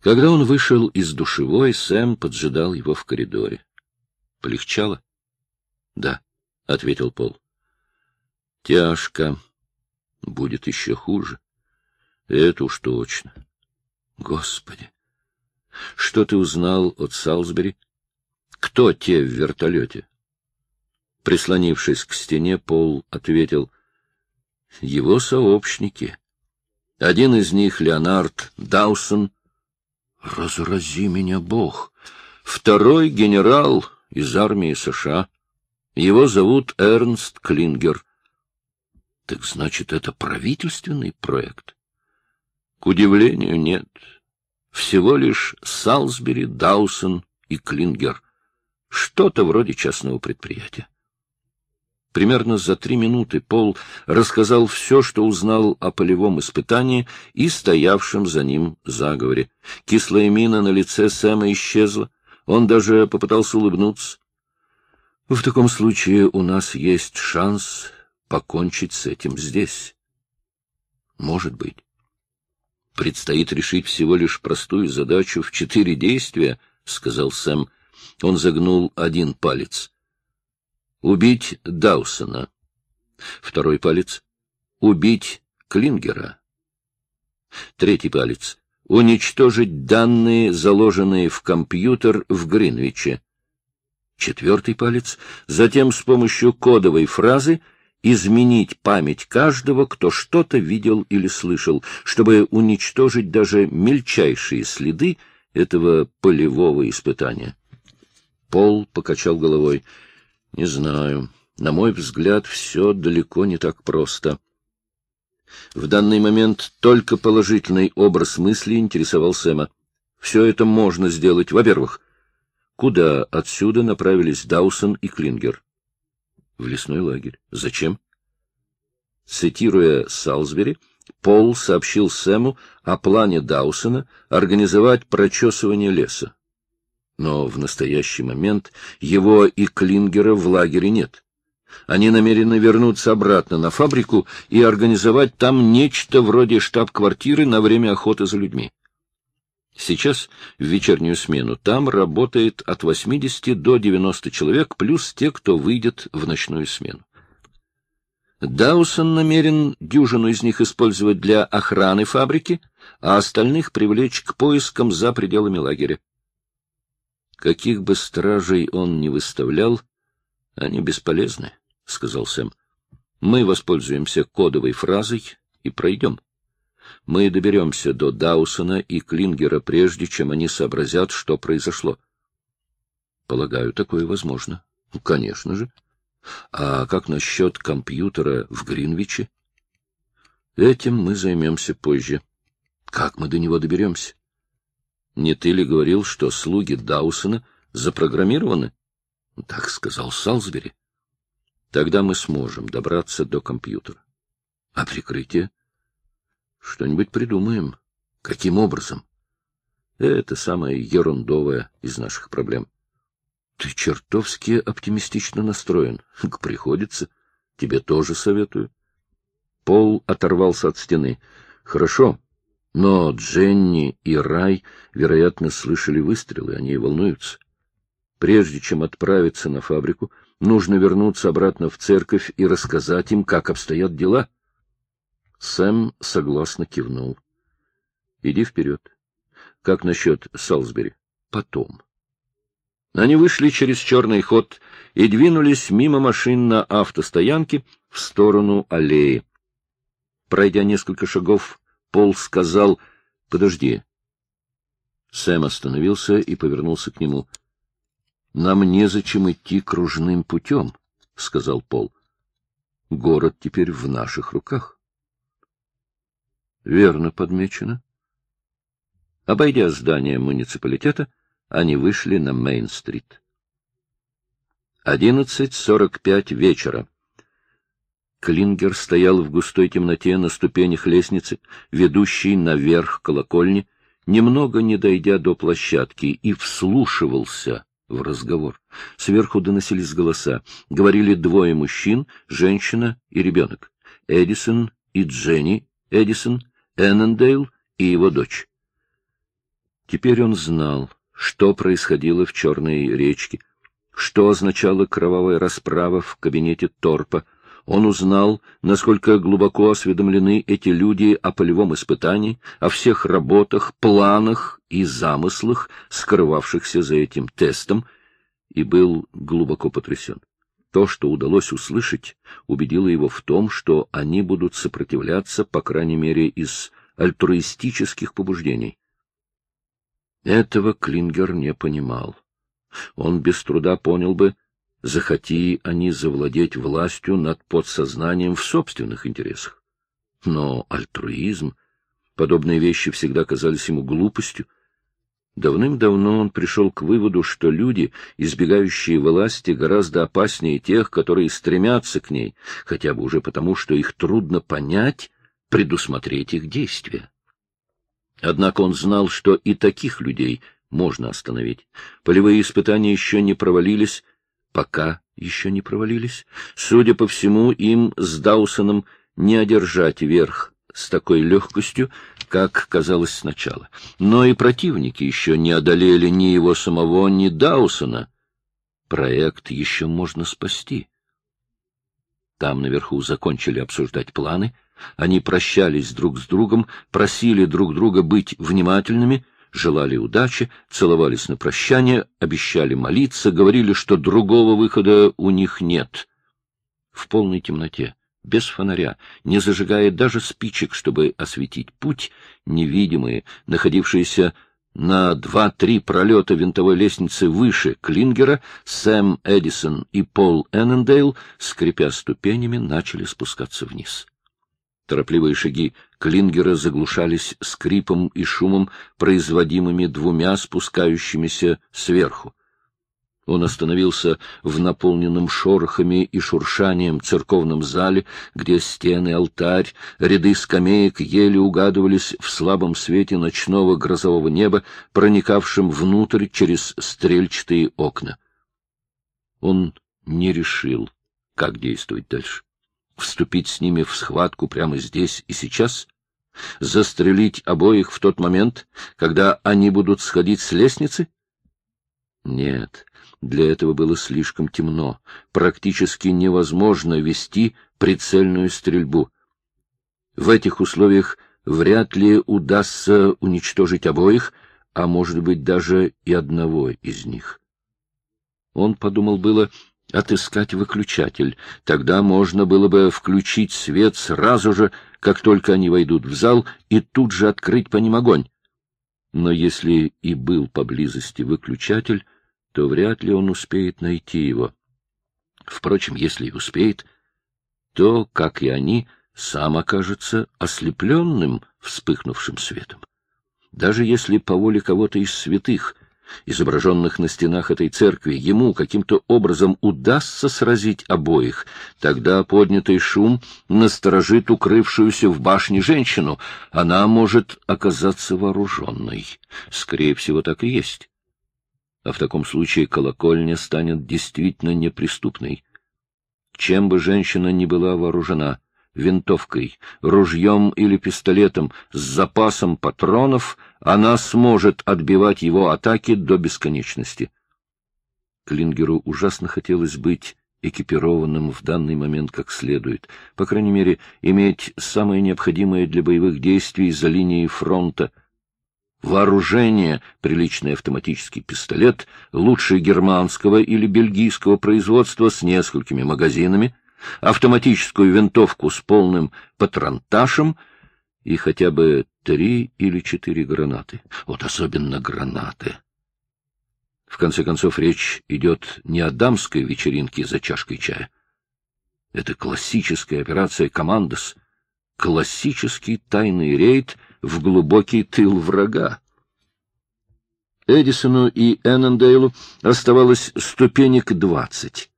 Когда он вышел из душевой, Сэм поджидал его в коридоре. — Полегчало? — Да, — ответил Пол. — Тяжко. Будет еще хуже. Это уж точно. Господи! Что ты узнал от Салсбери? Кто те в вертолете? Прислонившись к стене, Пол ответил. Его сообщники. Один из них — Леонард Даусон. Разрази меня, Бог! Второй — генерал из армии США. Его зовут Эрнст Клингер. Так значит, это правительственный проект? К удивлению, нет. Всего лишь Салсбери, Даусон и Клингер. Что-то вроде частного предприятия. Примерно за три минуты Пол рассказал все, что узнал о полевом испытании и стоявшем за ним заговоре. Кислая мина на лице Сэма исчезла. Он даже попытался улыбнуться. — В таком случае у нас есть шанс покончить с этим здесь. Может быть. Предстоит решить всего лишь простую задачу в четыре действия, — сказал Сэм. Он загнул один палец. Убить Даусона. Второй палец. Убить Клингера. Третий палец. Уничтожить данные, заложенные в компьютер в Гринвиче. Четвертый палец. Затем с помощью кодовой фразы — изменить память каждого, кто что-то видел или слышал, чтобы уничтожить даже мельчайшие следы этого полевого испытания. Пол покачал головой. — Не знаю. На мой взгляд, все далеко не так просто. В данный момент только положительный образ мысли интересовал Сэма. Все это можно сделать. Во-первых, куда отсюда направились Даусон и Клингер? в лесной лагерь. Зачем? Цитируя Салсбери, Пол сообщил Сэму о плане Даусона организовать прочесывание леса. Но в настоящий момент его и Клингера в лагере нет. Они намерены вернуться обратно на фабрику и организовать там нечто вроде штаб-квартиры на время охоты за людьми. Сейчас, в вечернюю смену, там работает от 80 до 90 человек, плюс те, кто выйдет в ночную смену. Даусон намерен дюжину из них использовать для охраны фабрики, а остальных привлечь к поискам за пределами лагеря. Каких бы стражей он ни выставлял, они бесполезны, — сказал Сэм. Мы воспользуемся кодовой фразой и пройдем мы доберемся до Даусона и Клингера, прежде чем они сообразят, что произошло. Полагаю, такое возможно. Конечно же. А как насчет компьютера в Гринвиче? Этим мы займемся позже. Как мы до него доберемся? Не ты ли говорил, что слуги Даусона запрограммированы? Так сказал Салсбери. Тогда мы сможем добраться до компьютера. А прикрытие? Что-нибудь придумаем. Каким образом? Это самое ерундовое из наших проблем. Ты чертовски оптимистично настроен. Приходится. Тебе тоже советую. Пол оторвался от стены. Хорошо. Но Дженни и Рай, вероятно, слышали выстрелы, они волнуются. Прежде чем отправиться на фабрику, нужно вернуться обратно в церковь и рассказать им, как обстоят дела. Сэм согласно кивнул. — Иди вперед. Как насчет Салсбери? Потом. Они вышли через черный ход и двинулись мимо машин на автостоянке в сторону аллеи. Пройдя несколько шагов, Пол сказал «Подожди». Сэм остановился и повернулся к нему. — Нам незачем идти кружным путем, — сказал Пол. — Город теперь в наших руках. Верно подмечено. Обойдя здание муниципалитета, они вышли на Мейн-стрит. Одиннадцать вечера. Клингер стоял в густой темноте на ступенях лестницы, ведущей наверх колокольни, немного не дойдя до площадки, и вслушивался в разговор. Сверху доносились голоса. Говорили двое мужчин, женщина и ребенок. Эдисон и Дженни Эдисон — Эннендейл и его дочь. Теперь он знал, что происходило в Черной речке, что означала кровавая расправа в кабинете Торпа. Он узнал, насколько глубоко осведомлены эти люди о полевом испытании, о всех работах, планах и замыслах, скрывавшихся за этим тестом, и был глубоко потрясен. То, что удалось услышать, убедило его в том, что они будут сопротивляться, по крайней мере, из альтруистических побуждений. Этого Клингер не понимал. Он без труда понял бы, захоти они завладеть властью над подсознанием в собственных интересах. Но альтруизм, подобные вещи всегда казались ему глупостью. Давным-давно он пришел к выводу, что люди, избегающие власти, гораздо опаснее тех, которые стремятся к ней, хотя бы уже потому, что их трудно понять, предусмотреть их действия. Однако он знал, что и таких людей можно остановить. Полевые испытания еще не провалились, пока еще не провалились. Судя по всему, им с Даусоном не одержать верх с такой легкостью, как казалось сначала. Но и противники еще не одолели ни его самого, ни Даусона. Проект еще можно спасти. Там наверху закончили обсуждать планы — они прощались друг с другом, просили друг друга быть внимательными, желали удачи, целовались на прощание, обещали молиться, говорили, что другого выхода у них нет. В полной темноте, без фонаря, не зажигая даже спичек, чтобы осветить путь, невидимые, находившиеся на два-три пролета винтовой лестницы выше Клингера, Сэм Эдисон и Пол Эннендейл, скрипя ступенями, начали спускаться вниз. Торопливые шаги Клингера заглушались скрипом и шумом, производимыми двумя спускающимися сверху. Он остановился в наполненном шорохами и шуршанием церковном зале, где стены, алтарь, ряды скамеек еле угадывались в слабом свете ночного грозового неба, проникавшем внутрь через стрельчатые окна. Он не решил, как действовать дальше вступить с ними в схватку прямо здесь и сейчас, застрелить обоих в тот момент, когда они будут сходить с лестницы? Нет, для этого было слишком темно, практически невозможно вести прицельную стрельбу. В этих условиях вряд ли удастся уничтожить обоих, а может быть даже и одного из них. Он подумал было, отыскать выключатель. Тогда можно было бы включить свет сразу же, как только они войдут в зал, и тут же открыть по ним огонь. Но если и был поблизости выключатель, то вряд ли он успеет найти его. Впрочем, если и успеет, то, как и они, сам окажется ослепленным вспыхнувшим светом. Даже если по воле кого-то из святых — изображенных на стенах этой церкви, ему каким-то образом удастся сразить обоих, тогда поднятый шум насторожит укрывшуюся в башне женщину. Она может оказаться вооруженной. Скорее всего, так и есть. А в таком случае колокольня станет действительно неприступной. Чем бы женщина ни была вооружена, винтовкой, ружьем или пистолетом с запасом патронов, она сможет отбивать его атаки до бесконечности. Клингеру ужасно хотелось быть экипированным в данный момент как следует, по крайней мере, иметь самое необходимое для боевых действий за линией фронта — Вооружение, приличный автоматический пистолет, лучше германского или бельгийского производства с несколькими магазинами — автоматическую винтовку с полным патронташем и хотя бы три или четыре гранаты. Вот особенно гранаты. В конце концов, речь идет не о дамской вечеринке за чашкой чая. Это классическая операция «Командос», классический тайный рейд в глубокий тыл врага. Эдисону и Эннендейлу оставалось ступенек двадцать.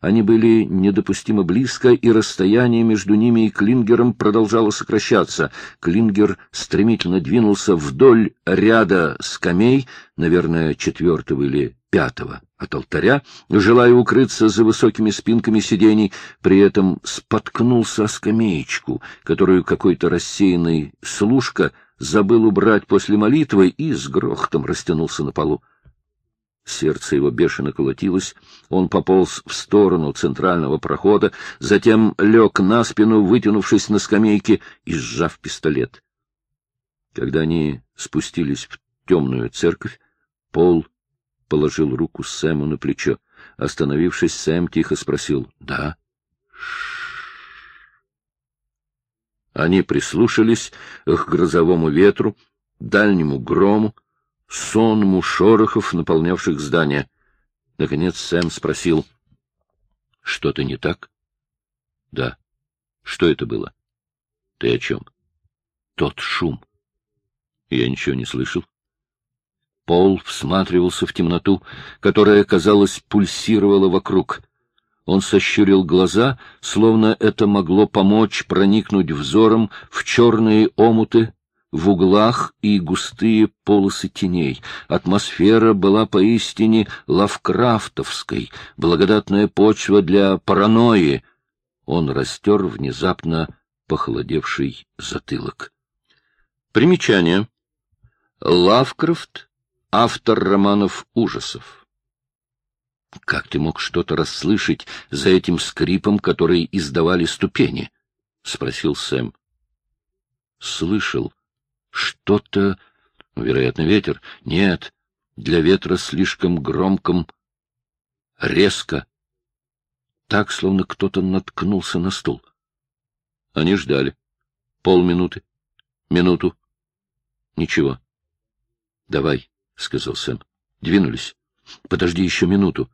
Они были недопустимо близко, и расстояние между ними и Клингером продолжало сокращаться. Клингер стремительно двинулся вдоль ряда скамей, наверное, четвертого или пятого от алтаря, желая укрыться за высокими спинками сидений, при этом споткнулся о скамеечку, которую какой-то рассеянный служка забыл убрать после молитвы и с грохотом растянулся на полу. Сердце его бешено колотилось, он пополз в сторону центрального прохода, затем лег на спину, вытянувшись на скамейке и сжав пистолет. Когда они спустились в темную церковь, Пол положил руку Сэму на плечо. Остановившись, Сэм тихо спросил «Да?» Они прислушались к грозовому ветру, дальнему грому, сонму шорохов, наполнявших здание. Наконец Сэм спросил, — Что-то не так? — Да. — Что это было? — Ты о чем? — Тот шум. Я ничего не слышал. Пол всматривался в темноту, которая, казалось, пульсировала вокруг. Он сощурил глаза, словно это могло помочь проникнуть взором в черные омуты, в углах и густые полосы теней. Атмосфера была поистине лавкрафтовской, благодатная почва для паранойи. Он растер внезапно похолодевший затылок. Примечание. Лавкрафт — автор романов ужасов. — Как ты мог что-то расслышать за этим скрипом, который издавали ступени? — спросил Сэм. — Слышал. Что-то... Вероятно, ветер. Нет, для ветра слишком громком, резко. Так, словно кто-то наткнулся на стул. Они ждали. Полминуты. Минуту. Ничего. — Давай, — сказал Сэм. Двинулись. — Подожди еще минуту.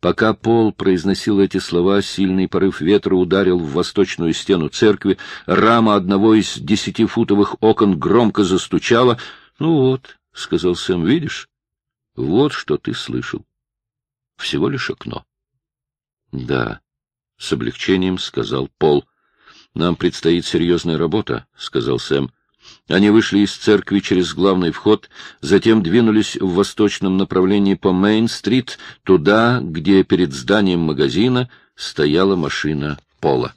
Пока Пол произносил эти слова, сильный порыв ветра ударил в восточную стену церкви, рама одного из десятифутовых окон громко застучала. — Ну вот, — сказал Сэм, — видишь? Вот что ты слышал. Всего лишь окно. — Да, — с облегчением сказал Пол. — Нам предстоит серьезная работа, — сказал Сэм. Они вышли из церкви через главный вход, затем двинулись в восточном направлении по Мейн-стрит, туда, где перед зданием магазина стояла машина Пола.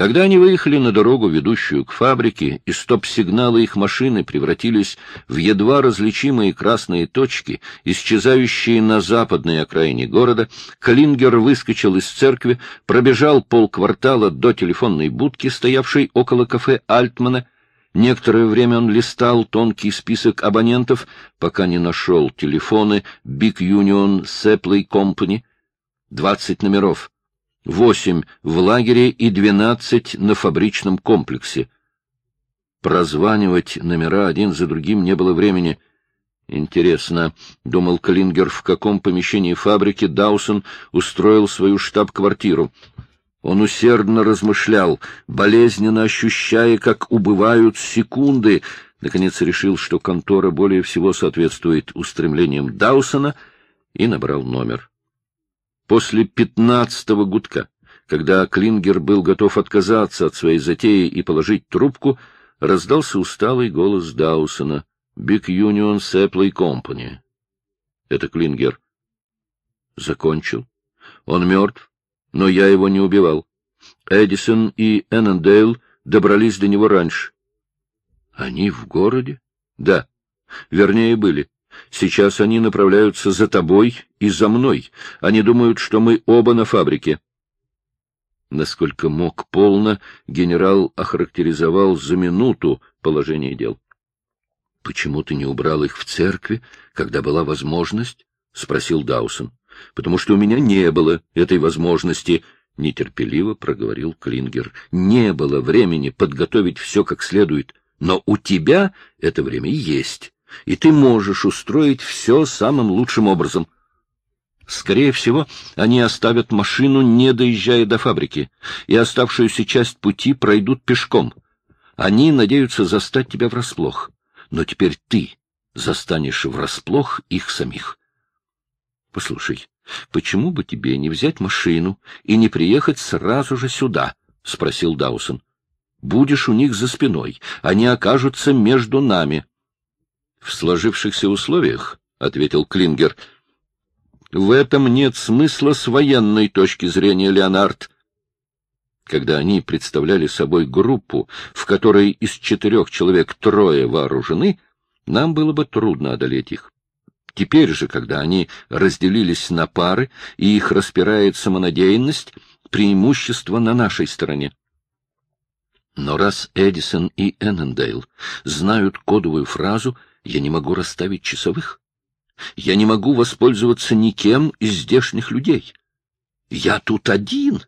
Когда они выехали на дорогу, ведущую к фабрике, и стоп-сигналы их машины превратились в едва различимые красные точки, исчезающие на западной окраине города, Клингер выскочил из церкви, пробежал полквартала до телефонной будки, стоявшей около кафе Альтмана. Некоторое время он листал тонкий список абонентов, пока не нашел телефоны Big Union Supply Company. Двадцать номеров восемь в лагере и двенадцать на фабричном комплексе. Прозванивать номера один за другим не было времени. Интересно, — думал Клингер, — в каком помещении фабрики Даусон устроил свою штаб-квартиру. Он усердно размышлял, болезненно ощущая, как убывают секунды. Наконец решил, что контора более всего соответствует устремлениям Даусона, и набрал номер. После пятнадцатого гудка, когда Клингер был готов отказаться от своей затеи и положить трубку, раздался усталый голос Даусона. «Big Union Supply Company». Это Клингер. Закончил. Он мертв, но я его не убивал. Эдисон и Эннендейл добрались до него раньше. Они в городе? Да. Вернее, были. Сейчас они направляются за тобой и за мной. Они думают, что мы оба на фабрике. Насколько мог полно, генерал охарактеризовал за минуту положение дел. — Почему ты не убрал их в церкви, когда была возможность? — спросил Даусон. — Потому что у меня не было этой возможности, — нетерпеливо проговорил Клингер. — Не было времени подготовить все как следует, но у тебя это время есть и ты можешь устроить все самым лучшим образом. Скорее всего, они оставят машину, не доезжая до фабрики, и оставшуюся часть пути пройдут пешком. Они надеются застать тебя врасплох, но теперь ты застанешь врасплох их самих. Послушай, почему бы тебе не взять машину и не приехать сразу же сюда? — спросил Даусон. — Будешь у них за спиной, они окажутся между нами. — в сложившихся условиях, — ответил Клингер, — в этом нет смысла с военной точки зрения, Леонард. когда они представляли собой группу, в которой из четырех человек трое вооружены, нам было бы трудно одолеть их. Теперь же, когда они разделились на пары и их распирает самонадеянность, преимущество на нашей стороне. Но раз Эдисон и Эннендейл знают кодовую фразу «я не могу расставить часовых», я не могу воспользоваться никем из здешних людей. Я тут один.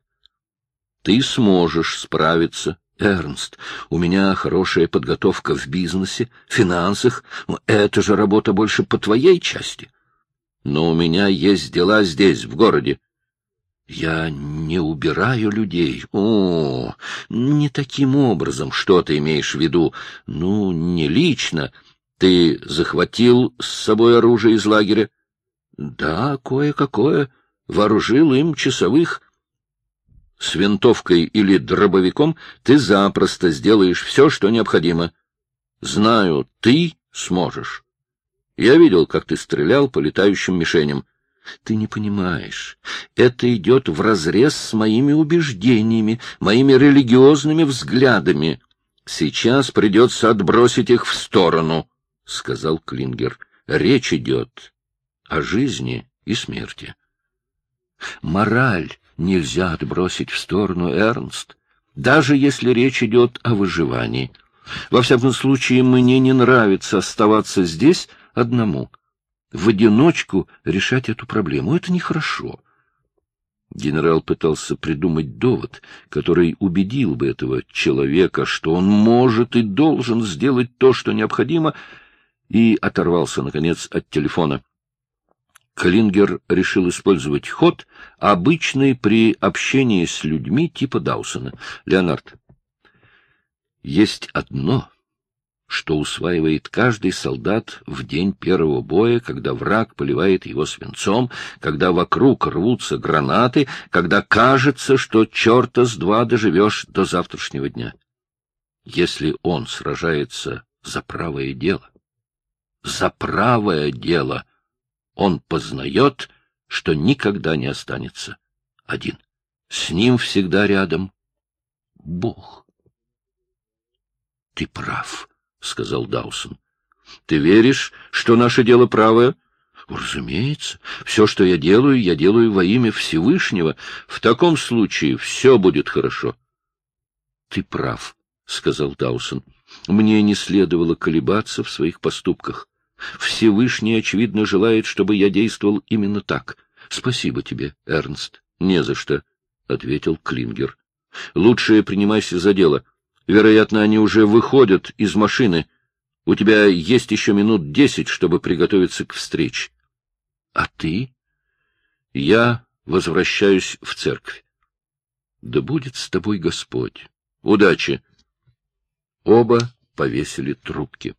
Ты сможешь справиться, Эрнст. У меня хорошая подготовка в бизнесе, финансах. Это же работа больше по твоей части. Но у меня есть дела здесь, в городе. Я не убираю людей. О, не таким образом, что ты имеешь в виду? Ну, не лично. Ты захватил с собой оружие из лагеря? Да, кое-какое. Вооружил им часовых. С винтовкой или дробовиком ты запросто сделаешь все, что необходимо. Знаю, ты сможешь. Я видел, как ты стрелял по летающим мишеням. Ты не понимаешь. Это идет вразрез с моими убеждениями, моими религиозными взглядами. Сейчас придется отбросить их в сторону, — сказал Клингер. Речь идет о жизни и смерти. Мораль нельзя отбросить в сторону, Эрнст, даже если речь идет о выживании. Во всяком случае, мне не нравится оставаться здесь одному — в одиночку решать эту проблему. Это нехорошо. Генерал пытался придумать довод, который убедил бы этого человека, что он может и должен сделать то, что необходимо, и оторвался, наконец, от телефона. Клингер решил использовать ход, обычный при общении с людьми типа Даусона. Леонард, есть одно, что усваивает каждый солдат в день первого боя, когда враг поливает его свинцом, когда вокруг рвутся гранаты, когда кажется, что черта с два доживешь до завтрашнего дня. Если он сражается за правое дело, за правое дело, он познает, что никогда не останется один. С ним всегда рядом Бог. Ты прав. — сказал Даусон. — Ты веришь, что наше дело правое? — Разумеется. Все, что я делаю, я делаю во имя Всевышнего. В таком случае все будет хорошо. — Ты прав, — сказал Даусон. — Мне не следовало колебаться в своих поступках. Всевышний, очевидно, желает, чтобы я действовал именно так. Спасибо тебе, Эрнст. — Не за что, — ответил Клингер. — Лучше принимайся за дело. Вероятно, они уже выходят из машины. У тебя есть еще минут десять, чтобы приготовиться к встрече. А ты? Я возвращаюсь в церковь. Да будет с тобой Господь. Удачи. Оба повесили трубки.